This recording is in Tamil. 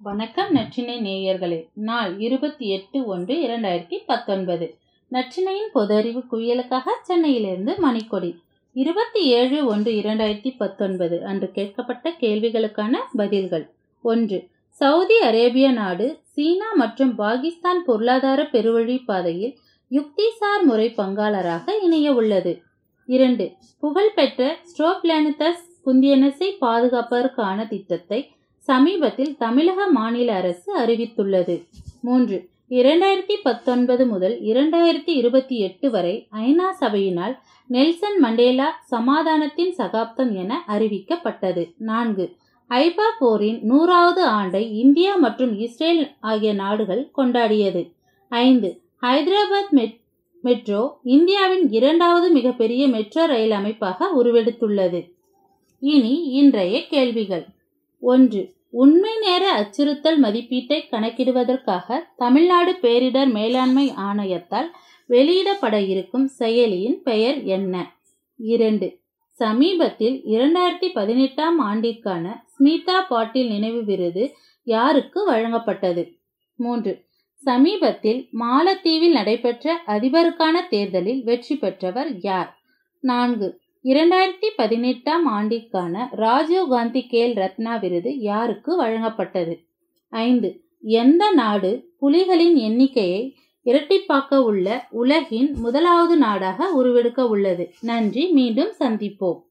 வணக்கம் நற்றினை நேயர்களே. நாள் இருபத்தி எட்டு ஒன்று இரண்டாயிரத்தி பத்தொன்பது. நற்றினையின் பொது அறிவு குவியலுக்காக சென்னையிலிருந்து மணிக்கொடி. இருபத்தி ஏழு ஒன்று இரண்டாயிரத்தி பத்தொன்பது அன்று கேட்கப்பட்ட கேள்விகளுக்கான பதில்கள். ஒன்று சவுதி அரேபிய நாடு சீனா மற்றும் பாகிஸ்தான் பொருளாதார பெருவழி பாதையில் யுக்திசார் முறை பங்காளராக இணைய உள்ளது. இரண்டு புகழ்பெற்ற ஸ்ட்ரோப்லானிதஸ் குந்தியனஸை பாதுகாப்பதற்கான திட்டத்தை சமீபத்தில் தமிழக மாநில அரசு அறிவித்துள்ளது. மூன்று. இரண்டாயிரத்தி பத்தொன்பது முதல் இரண்டாயிரத்தி இருபத்தி எட்டு வரை ஐநா சபையினால் நெல்சன் மண்டேலா சமாதானத்தின் சகாப்தம் என அறிவிக்கப்பட்டது. நான்கு. ஐபா போரின் நூறாவது ஆண்டை இந்தியா மற்றும் இஸ்ரேல் ஆகிய நாடுகள் கொண்டாடியது. ஐந்து. ஹைதராபாத் மெட் மெட்ரோ இந்தியாவின் இரண்டாவது மிகப்பெரிய மெட்ரோ ரயில் அமைப்பாக உருவெடுத்துள்ளது. இனி இன்றைய கேள்விகள். ஒன்று. உண்மை நேர அச்சுறுத்தல் மதிப்பீட்டை கணக்கிடுவதற்காக தமிழ்நாடு பேரிடர் மேலாண்மை ஆணையத்தால் வெளியிடப்பட இருக்கும் செயலியின் பெயர் என்ன? இரண்டு. சமீபத்தில் இரண்டாயிரத்தி பதினெட்டாம் ஆண்டிற்கான ஸ்மிதா பாட்டீல் நினைவு விருது யாருக்கு வழங்கப்பட்டது? மூன்று. சமீபத்தில் மாலத்தீவில் நடைபெற்ற அதிபருக்கான தேர்தலில் வெற்றி பெற்றவர் யார்? நான்கு. இரண்டாயிரத்தி பதினெட்டாம் ஆண்டிற்கான ராஜீவ் காந்தி கேல் ரத்னா விருது யாருக்கு வழங்கப்பட்டது? ஐந்து. எந்த நாடு புலிகளின் எண்ணிக்கையை இரட்டிப்பாக்க உள்ள உலகின் முதலாவது நாடாக உருவெடுக்க உள்ளது? நன்றி. மீண்டும் சந்திப்போம்.